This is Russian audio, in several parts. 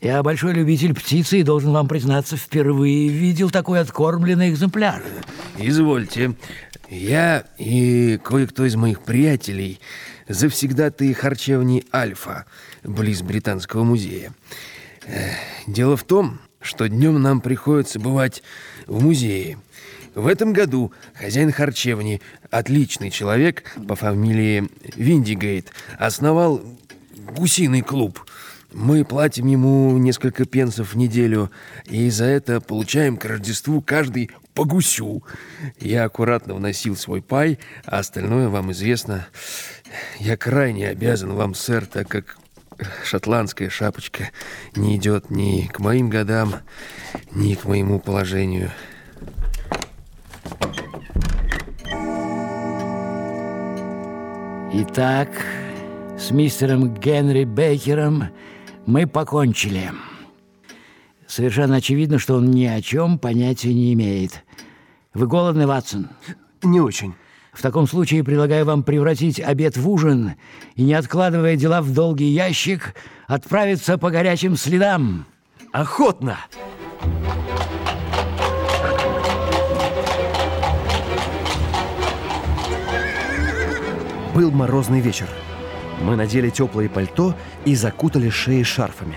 Я большой любитель птицы и должен вам признаться, впервые видел такой откормленный экземпляр. Извольте. Я и кое-кто из моих приятелей завсегдаты харчевни «Альфа» близ Британского музея. Дело в том, что днем нам приходится бывать в музее. В этом году хозяин харчевни, отличный человек по фамилии Виндигейт, основал гусиный клуб. Мы платим ему несколько пенсов в неделю, и за это получаем к Рождеству каждый по гусю. Я аккуратно вносил свой пай, а остальное вам известно. Я крайне обязан вам, сэр, так как шотландская шапочка не идет ни к моим годам, ни к моему положению. Итак, с мистером Генри Бейкером мы покончили. Совершенно очевидно, что он ни о чем понятия не имеет. Вы голодны, Ватсон? Не очень. В таком случае предлагаю вам превратить обед в ужин и, не откладывая дела в долгий ящик, отправиться по горячим следам. Охотно! Был морозный вечер. Мы надели теплое пальто и закутали шеи шарфами.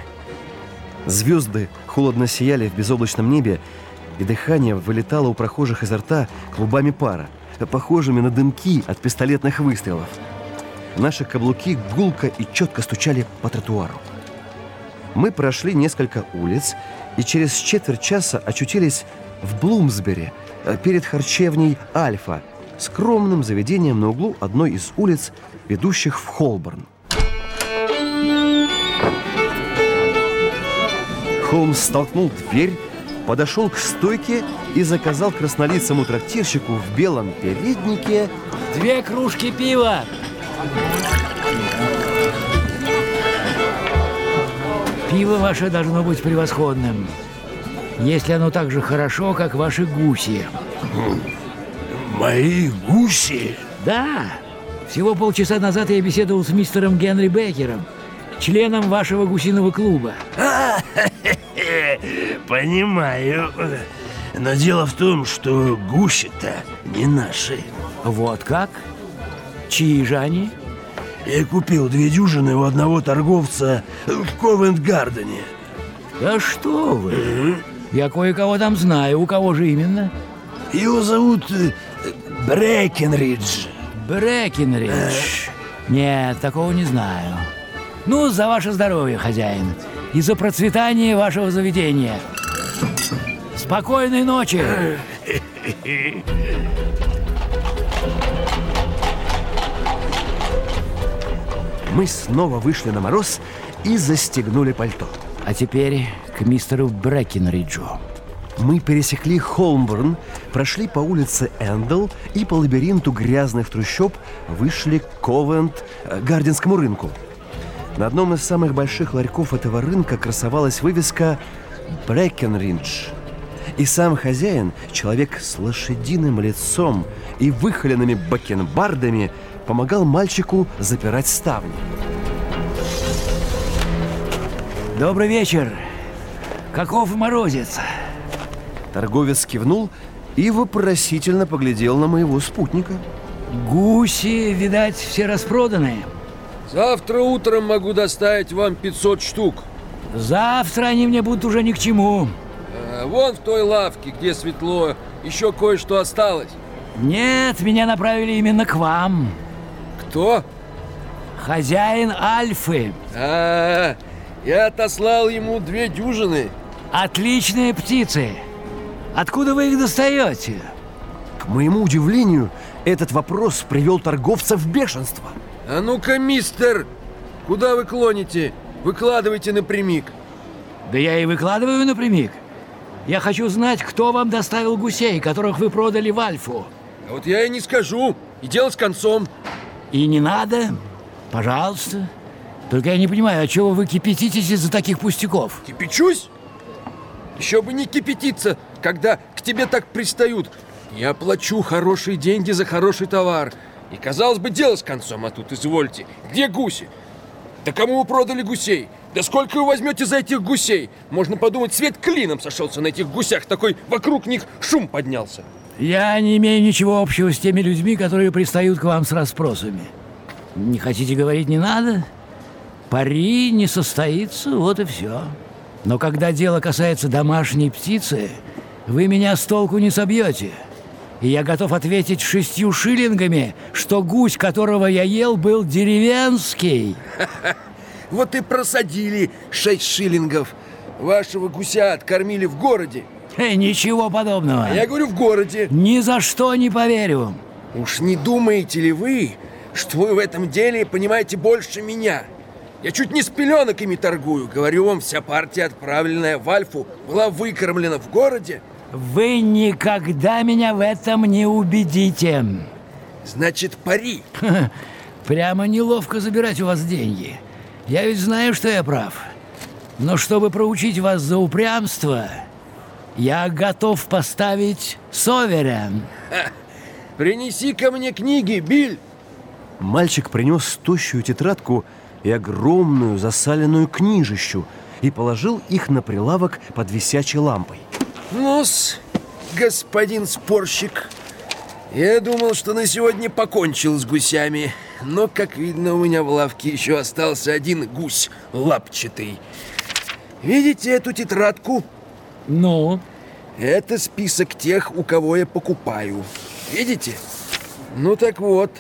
Звезды холодно сияли в безоблачном небе, и дыхание вылетало у прохожих изо рта клубами пара, похожими на дымки от пистолетных выстрелов. Наши каблуки гулко и четко стучали по тротуару. Мы прошли несколько улиц и через четверть часа очутились в Блумсбери, э, перед харчевней «Альфа», скромным заведением на углу одной из улиц, ведущих в Холборн. Холмс столкнул дверь, подошел к стойке и заказал краснолицому трактирщику в белом переднике Две кружки пива. Пиво ваше должно быть превосходным. Если оно так же хорошо, как ваши гуси. Мои гуси? Да. Всего полчаса назад я беседовал с мистером Генри Беккером, членом вашего гусиного клуба. Понимаю. Но дело в том, что гуси-то не наши. Вот как? Чьи же они? Я купил две дюжины у одного торговца в Ковент-Гардене. Да что вы? Я кое-кого там знаю. У кого же именно? Его зовут э, Брэкенридж. Нет, такого не знаю. Ну, за ваше здоровье, хозяин. И за процветание вашего заведения. Спокойной ночи. Мы снова вышли на мороз и застегнули пальто. А теперь к мистеру Брэкенриджу. Мы пересекли Холмборн, прошли по улице Эндл и по лабиринту грязных трущоб вышли к Ковент э, Гардинскому рынку. На одном из самых больших ларьков этого рынка красовалась вывеска «Брэкенридж». И сам хозяин, человек с лошадиным лицом и выхоленными бакенбардами, помогал мальчику запирать ставни. Добрый вечер. Каков морозец? Торговец кивнул и вопросительно поглядел на моего спутника. Гуси, видать, все распроданы. Завтра утром могу доставить вам 500 штук. Завтра они мне будут уже ни к чему. А, Вон в той лавке, где светло, еще кое-что осталось. Нет, меня направили именно к вам. Кто? Хозяин Альфы. А, я отослал ему две дюжины. Отличные птицы. Откуда вы их достаете? К моему удивлению, этот вопрос привел торговца в бешенство. А ну-ка, мистер, куда вы клоните? Выкладывайте напрямик. Да я и выкладываю напрямик. Я хочу знать, кто вам доставил гусей, которых вы продали в Альфу. А вот я и не скажу. И дело с концом. И не надо. Пожалуйста. Только я не понимаю, от чего вы кипятитесь из-за таких пустяков? Кипячусь? Еще бы не кипятиться, когда к тебе так пристают. Я плачу хорошие деньги за хороший товар. И, казалось бы, дело с концом, а тут, извольте, где гуси? Да кому вы продали гусей? Да сколько вы возьмете за этих гусей? Можно подумать, свет клином сошелся на этих гусях. Такой вокруг них шум поднялся. Я не имею ничего общего с теми людьми, которые пристают к вам с расспросами. Не хотите говорить не надо? Пари не состоится, вот и все. Но когда дело касается домашней птицы, вы меня с толку не собьете. И я готов ответить шестью шиллингами, что гусь, которого я ел, был деревенский. Вот и просадили шесть шиллингов. Вашего гуся откормили в городе. Э, ничего подобного. А я говорю, в городе. Ни за что не поверю. Уж не думаете ли вы, что вы в этом деле понимаете больше меня? Я чуть не с пеленок ими торгую. Говорю вам, вся партия, отправленная в Альфу, была выкормлена в городе. Вы никогда меня в этом не убедите. Значит, пари. Прямо неловко забирать у вас деньги. Я ведь знаю, что я прав. Но чтобы проучить вас за упрямство, я готов поставить Соверен. Принеси ко мне книги, Биль. Мальчик принес тощую тетрадку и огромную засаленную книжищу и положил их на прилавок под висячей лампой. Ну-с, господин спорщик, я думал, что на сегодня покончил с гусями, но, как видно, у меня в лавке еще остался один гусь лапчатый. Видите эту тетрадку? Ну? Это список тех, у кого я покупаю. Видите? Ну так вот,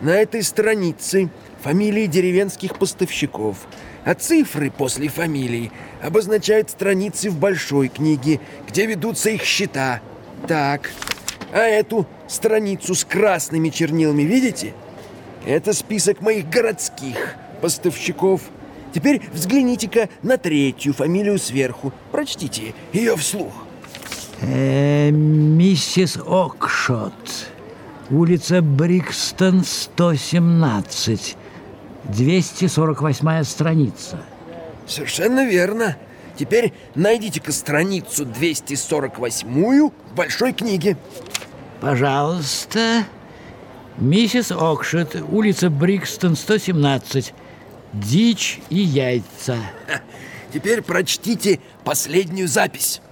на этой странице фамилии деревенских поставщиков, а цифры после фамилий обозначают страницы в большой книге, где ведутся их счета. Так, а эту страницу с красными чернилами видите? Это список моих городских поставщиков. Теперь взгляните-ка на третью фамилию сверху. Прочтите ее вслух. Э, миссис Окшот. Улица Брикстон, 117. 248 страница. Совершенно верно. Теперь найдите-ка страницу 248 в большой книге. Пожалуйста. Миссис Окшет, улица Брикстон, 117. Дичь и яйца. Теперь прочтите последнюю запись.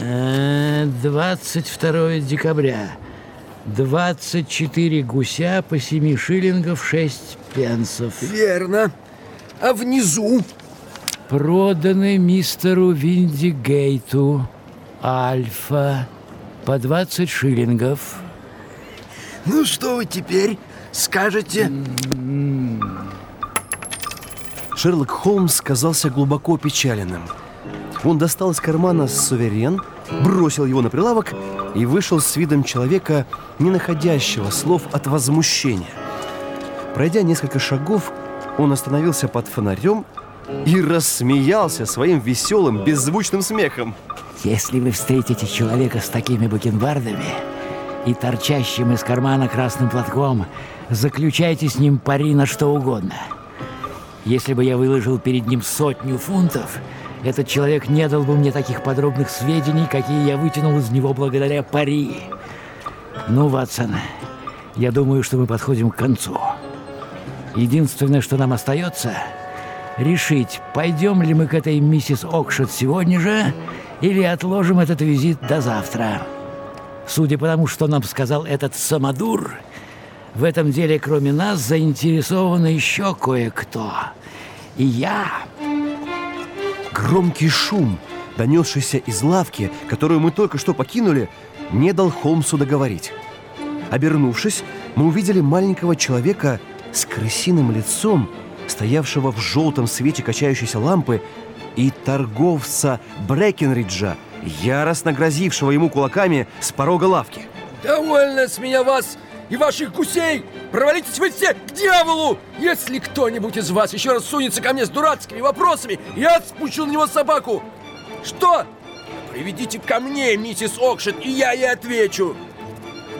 Э, 22 декабря. 24 гуся по 7 шиллингов 6 пенсов. Верно. А внизу? Проданы мистеру Виндигейту Альфа по 20 шиллингов. Ну что вы теперь скажете? Шерлок Холмс казался глубоко печаленным. Он достал из кармана суверен, бросил его на прилавок и вышел с видом человека, не находящего слов от возмущения. Пройдя несколько шагов, он остановился под фонарем и рассмеялся своим веселым, беззвучным смехом. Если вы встретите человека с такими бакенбардами и торчащим из кармана красным платком, заключайте с ним пари на что угодно. Если бы я выложил перед ним сотню фунтов, этот человек не дал бы мне таких подробных сведений, какие я вытянул из него благодаря пари. Ну, Ватсон, я думаю, что мы подходим к концу. Единственное, что нам остается, решить, пойдем ли мы к этой миссис Окшет сегодня же или отложим этот визит до завтра. Судя по тому, что нам сказал этот самодур, в этом деле кроме нас заинтересован еще кое-кто. И я... Громкий шум, донесшийся из лавки, которую мы только что покинули, не дал Холмсу договорить. Обернувшись, мы увидели маленького человека с крысиным лицом, стоявшего в желтом свете качающейся лампы, и торговца Брекенриджа, яростно грозившего ему кулаками с порога лавки. Довольно с меня вас и ваших гусей! Провалитесь вы все к дьяволу! Если кто-нибудь из вас еще раз сунется ко мне с дурацкими вопросами, я спущу на него собаку! Что? Приведите ко мне, миссис Окшет, и я ей отвечу!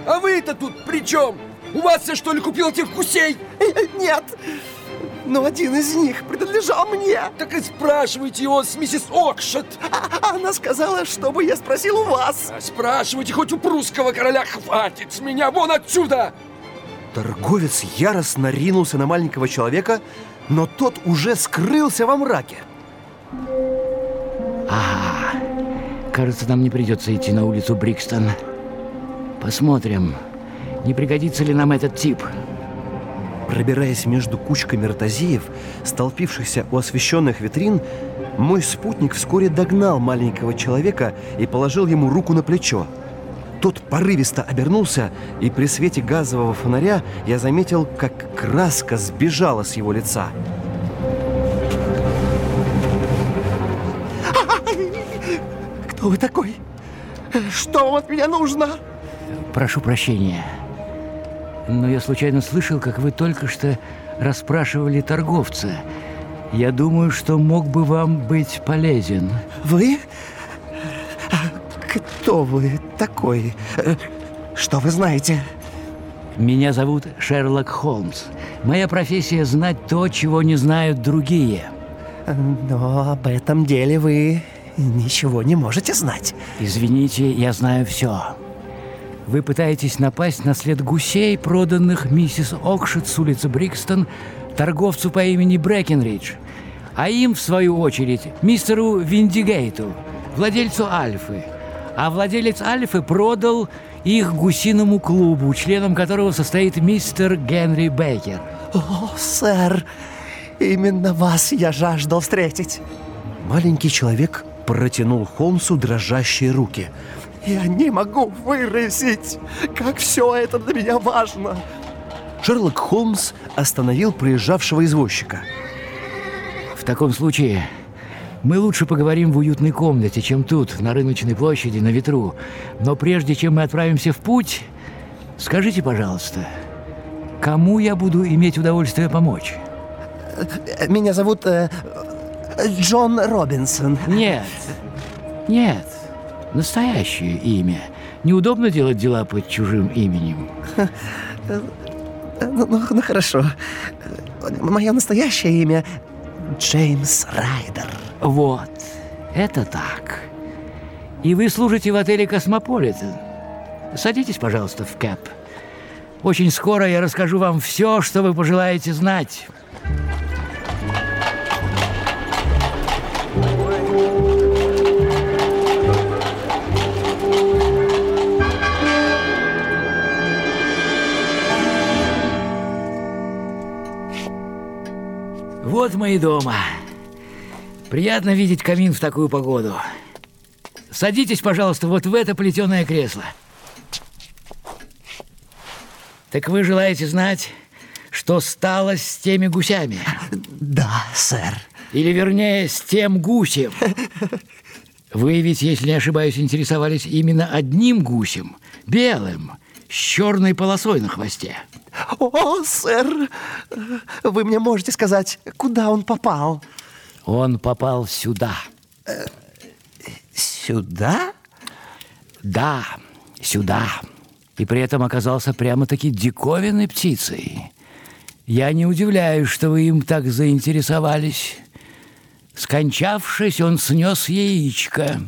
А вы-то тут при чем? У вас я, что ли, купил этих гусей? Э, э, нет, но один из них принадлежал мне. Так и спрашивайте его с миссис Окшет. А, а, она сказала, чтобы я спросил у вас. А спрашивайте, хоть у прусского короля хватит с меня вон отсюда. Торговец яростно ринулся на маленького человека, но тот уже скрылся во мраке. А, кажется, нам не придется идти на улицу Брикстон. Посмотрим. Посмотрим не пригодится ли нам этот тип. Пробираясь между кучками ротозеев, столпившихся у освещенных витрин, мой спутник вскоре догнал маленького человека и положил ему руку на плечо. Тот порывисто обернулся, и при свете газового фонаря я заметил, как краска сбежала с его лица. Кто вы такой? Что вам от меня нужно? Прошу прощения. Но я случайно слышал, как вы только что расспрашивали торговца. Я думаю, что мог бы вам быть полезен. Вы? А Кто вы такой? Э, Что вы знаете? Меня зовут Шерлок Холмс. Моя профессия знать то, чего не знают другие. Но об этом деле вы ничего не можете знать. Извините, я знаю все. Вы пытаетесь напасть на след гусей, проданных миссис Окшет с улицы Брикстон торговцу по имени Брэкенридж, а им, в свою очередь, мистеру Виндигейту, владельцу Альфы. А владелец Альфы продал их гусиному клубу, членом которого состоит мистер Генри Бейкер. О, сэр, именно вас я жаждал встретить. Маленький человек протянул Холмсу дрожащие руки. Я не могу выразить, как все это для меня важно. Шерлок Холмс остановил проезжавшего извозчика. В таком случае мы лучше поговорим в уютной комнате, чем тут, на рыночной площади, на ветру. Но прежде чем мы отправимся в путь, скажите, пожалуйста, кому я буду иметь удовольствие помочь? Меня зовут э, Джон Робинсон. Нет, нет, настоящее имя. Неудобно делать дела под чужим именем. Ну, ну, ну, хорошо. Мое настоящее имя Джеймс Райдер. Вот, это так. И вы служите в отеле «Космополитен». Садитесь, пожалуйста, в кэб. Очень скоро я расскажу вам все, что вы пожелаете знать. Вот мы и дома. Приятно видеть камин в такую погоду. Садитесь, пожалуйста, вот в это плетеное кресло. Так вы желаете знать, что стало с теми гусями? Да, сэр. Или, вернее, с тем гусем? Вы ведь, если не ошибаюсь, интересовались именно одним гусем, белым, с черной полосой на хвосте. О, сэр, вы мне можете сказать, куда он попал? Он попал сюда. Сюда? Да, сюда. И при этом оказался прямо-таки диковинной птицей. Я не удивляюсь, что вы им так заинтересовались. Скончавшись, он снес яичко.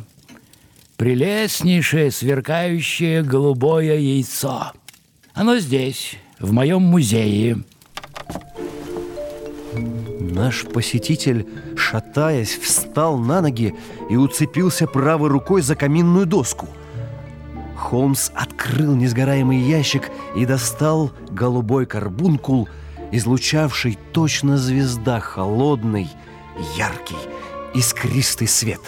Прелестнейшее, сверкающее голубое яйцо. Оно здесь, в моем музее. Наш посетитель, шатаясь, встал на ноги и уцепился правой рукой за каминную доску. Холмс открыл несгораемый ящик и достал голубой карбункул, излучавший точно звезда холодный, яркий, искристый свет.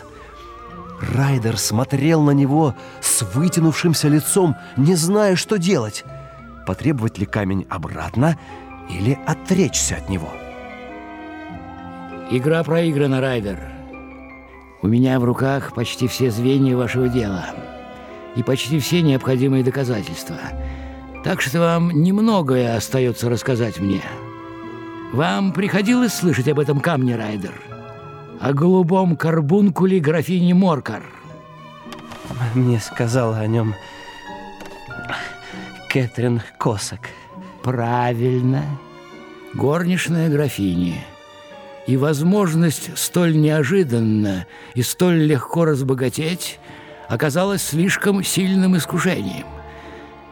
Райдер смотрел на него с вытянувшимся лицом, не зная, что делать. Потребовать ли камень обратно или отречься от него? Игра проиграна, Райдер. У меня в руках почти все звенья вашего дела и почти все необходимые доказательства. Так что вам немногое остается рассказать мне. Вам приходилось слышать об этом камне, Райдер? О голубом карбункуле графини Моркар? Мне сказала о нем Кэтрин Косак. Правильно. Горничная графини. И возможность столь неожиданно и столь легко разбогатеть оказалась слишком сильным искушением.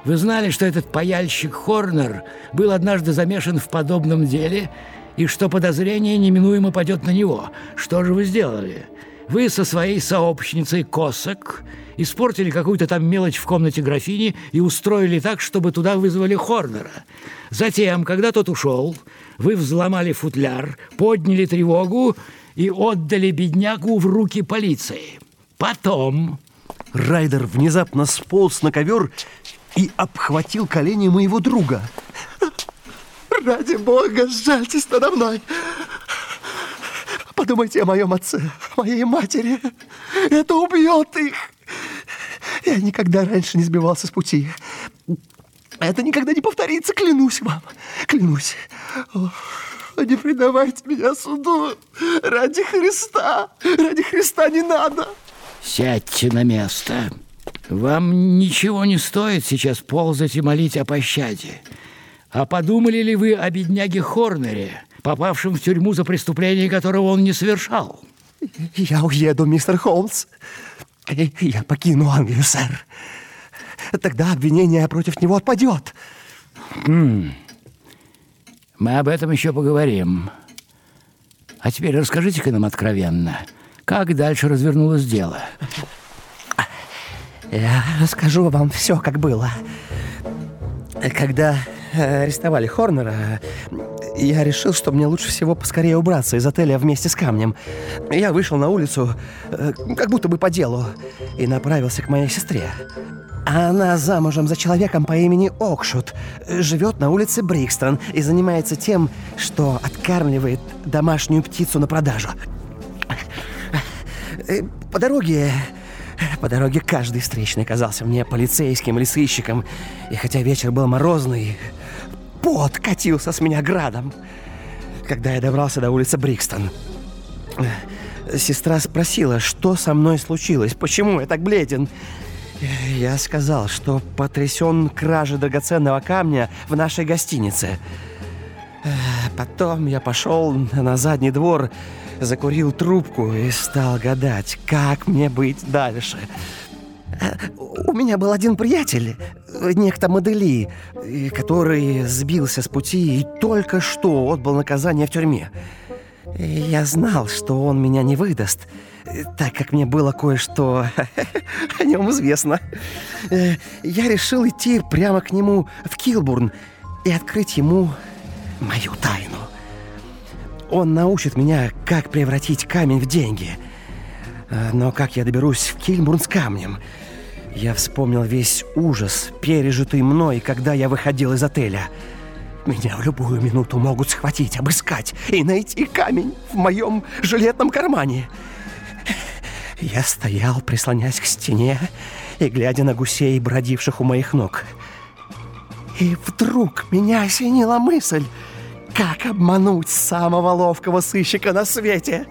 Вы знали, что этот паяльщик Хорнер был однажды замешан в подобном деле и что подозрение неминуемо падет на него. Что же вы сделали? Вы со своей сообщницей Косок испортили какую-то там мелочь в комнате графини и устроили так, чтобы туда вызвали Хорнера. Затем, когда тот ушел, вы взломали футляр, подняли тревогу и отдали беднягу в руки полиции. Потом... Райдер внезапно сполз на ковер и обхватил колени моего друга. Ради бога, сжальтесь надо мной. Подумайте о моем отце, о моей матери. Это убьет их. Я никогда раньше не сбивался с пути. Это никогда не повторится, клянусь вам. Клянусь. О, не предавайте меня суду. Ради Христа. Ради Христа не надо. Сядьте на место. Вам ничего не стоит сейчас ползать и молить о пощаде. А подумали ли вы о бедняге Хорнере, попавшем в тюрьму за преступление, которого он не совершал? Я уеду, мистер Холмс. Я покину Англию, сэр. Тогда обвинение против него отпадет. Мы об этом еще поговорим. А теперь расскажите-ка нам откровенно, как дальше развернулось дело? Я расскажу вам все, как было. Когда арестовали Хорнера, я решил, что мне лучше всего поскорее убраться из отеля вместе с камнем. Я вышел на улицу, э, как будто бы по делу, и направился к моей сестре. Она замужем за человеком по имени Окшут, живет на улице Брикстон и занимается тем, что откармливает домашнюю птицу на продажу. Э, По дороге... По дороге каждый встречный казался мне полицейским или сыщиком. И хотя вечер был морозный, пот катился с меня градом. Когда я добрался до улицы Брикстон, сестра спросила, что со мной случилось, почему я так бледен. Я сказал, что потрясен кражей драгоценного камня в нашей гостинице. Потом я пошел на задний двор, закурил трубку и стал гадать, как мне быть дальше. Э, У меня был один приятель, некто Модели, который сбился с пути и только что отбыл наказание в тюрьме. Я знал, что он меня не выдаст, так как мне было кое-что о нем известно. Я решил идти прямо к нему в Килбурн и открыть ему мою тайну. Он научит меня, как превратить камень в деньги. Но как я доберусь в Кильбурн с камнем? Я вспомнил весь ужас, пережитый мной, когда я выходил из отеля. Меня в любую минуту могут схватить, обыскать и найти камень в моем жилетном кармане. Я стоял, прислонясь к стене и глядя на гусей, бродивших у моих ног. И вдруг меня осенила мысль, как обмануть самого ловкого сыщика на свете.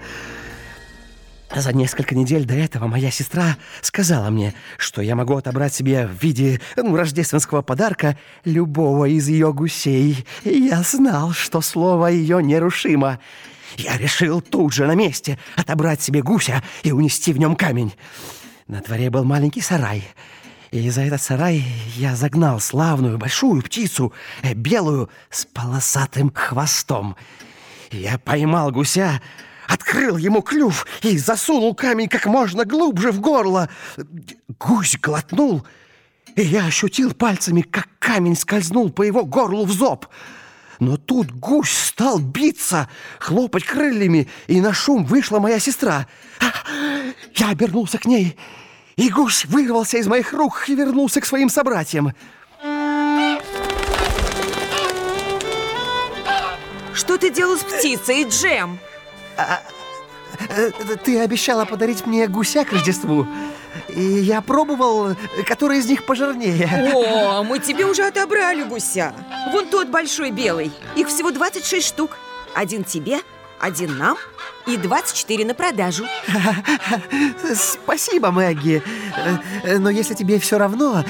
За несколько недель до этого моя сестра сказала мне, что я могу отобрать себе в виде ну, рождественского подарка любого из ее гусей. И я знал, что слово ее нерушимо. Я решил тут же на месте отобрать себе гуся и унести в нем камень. На дворе был маленький сарай. И за этот сарай я загнал славную большую птицу, э, белую, с полосатым хвостом. Я поймал гуся, открыл ему клюв и засунул камень как можно глубже в горло. Гусь глотнул, и я ощутил пальцами, как камень скользнул по его горлу в зоб. Но тут гусь стал биться, хлопать крыльями, и на шум вышла моя сестра. Я обернулся к ней, и гусь вырвался из моих рук и вернулся к своим собратьям. Что ты делал с птицей, Джем? Э, Ты обещала подарить мне гуся к Рождеству. И я пробовал, который из них пожирнее. О, мы тебе уже отобрали гуся. Вон тот большой белый. Их всего 26 штук. Один тебе, один нам и 24 на продажу. Спасибо, Мэгги. Э, Но если тебе все равно,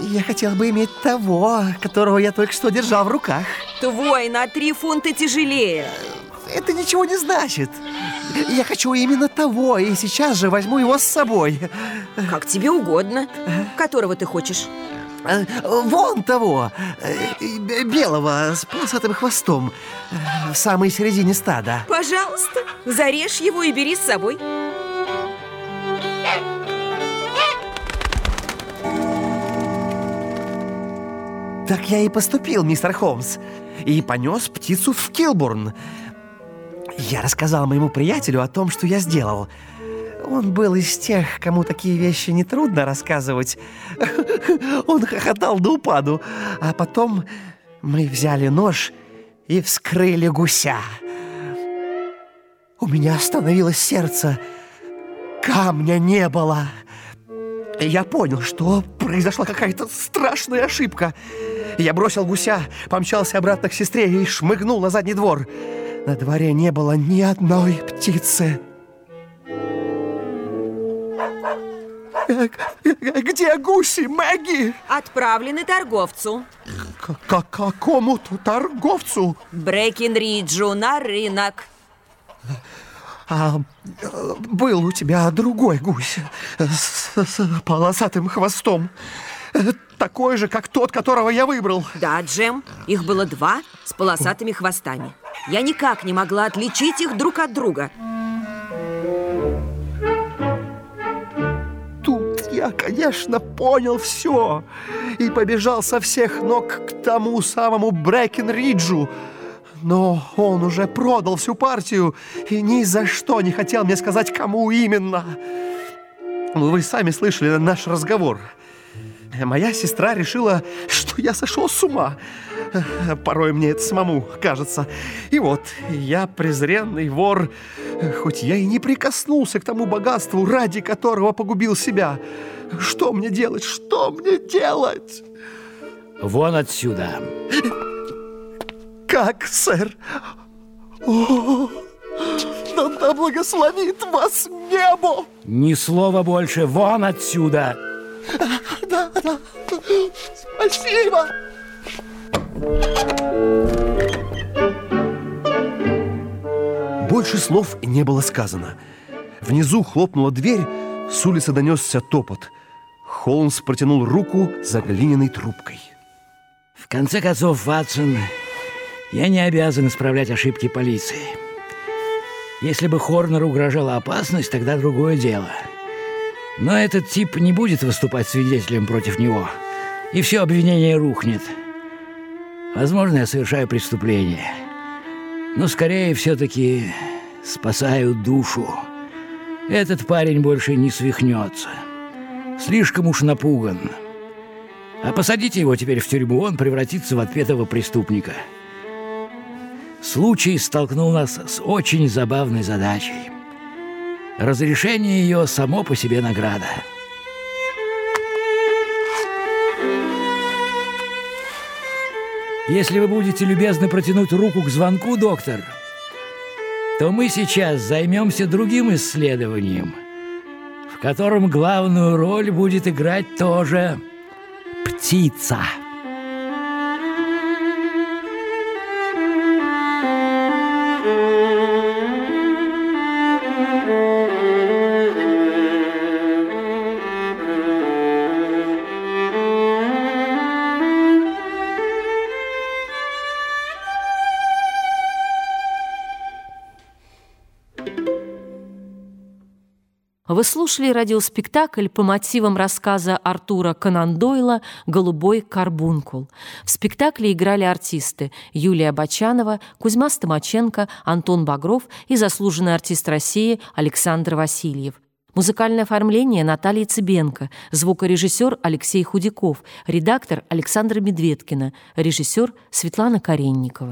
я хотел бы иметь того, которого я только что держал в руках. Твой на 3 фунта тяжелее. Это ничего не значит. Я хочу именно того, и сейчас же возьму его с собой. Как тебе угодно. Которого ты хочешь? Э, вон того, э, белого, с полосатым хвостом, э, в самой середине стада. Пожалуйста, зарежь его и бери с собой. Так я и поступил, мистер Холмс, и понес птицу в Килбурн. Я рассказал моему приятелю о том, что я сделал. Он был из тех, кому такие вещи нетрудно рассказывать. Он хохотал до упаду. А потом мы взяли нож и вскрыли гуся. У меня остановилось сердце. Камня не было. Я понял, что произошла какая-то страшная ошибка. Я бросил гуся, помчался обратно к сестре и шмыгнул на задний двор. На дворе не было ни одной птицы. Где гуси, Мэгги? Отправлены торговцу. К какому-то торговцу? Брекенриджу на рынок. А был у тебя другой гусь с, с полосатым хвостом. Такой же, как тот, которого я выбрал. Да, Джем, их было два с полосатыми хвостами. Я никак не могла отличить их друг от друга. Тут я, конечно, понял все и побежал со всех ног к тому самому Брэкен-Риджу, но он уже продал всю партию и ни за что не хотел мне сказать, кому именно. Вы сами слышали наш разговор. Моя сестра решила, что я сошел с ума. Порой мне это самому кажется. И вот, я презренный вор, хоть я и не прикоснулся к тому богатству, ради которого погубил себя. Что мне делать? Что мне делать? Вон отсюда. Как, сэр? О, да, да благословит вас небо! Ни слова больше. Вон отсюда. Да, да. Спасибо. Больше слов не было сказано. Внизу хлопнула дверь, с улицы донесся топот. Холмс протянул руку за глиняной трубкой. В конце концов, Ватсон, я не обязан исправлять ошибки полиции. Если бы Хорнеру угрожала опасность, тогда другое дело. Но этот тип не будет выступать свидетелем против него, и все обвинение рухнет. Возможно, я совершаю преступление, но скорее все-таки спасаю душу. Этот парень больше не свихнется. Слишком уж напуган. А посадите его теперь в тюрьму, он превратится в отпетого преступника. Случай столкнул нас с очень забавной задачей. Разрешение ее само по себе награда. Если вы будете любезно протянуть руку к звонку, доктор, то мы сейчас займемся другим исследованием, в котором главную роль будет играть тоже птица. Вы слушали радиоспектакль по мотивам рассказа Артура Конан Дойла «Голубой карбункул». В спектакле играли артисты Юлия Бочанова, Кузьма Стомаченко, Антон Багров и заслуженный артист России Александр Васильев. Музыкальное оформление Наталья Цыбенко, звукорежиссер Алексей Худяков, редактор Александра Медведкина, режиссер Светлана Каренникова.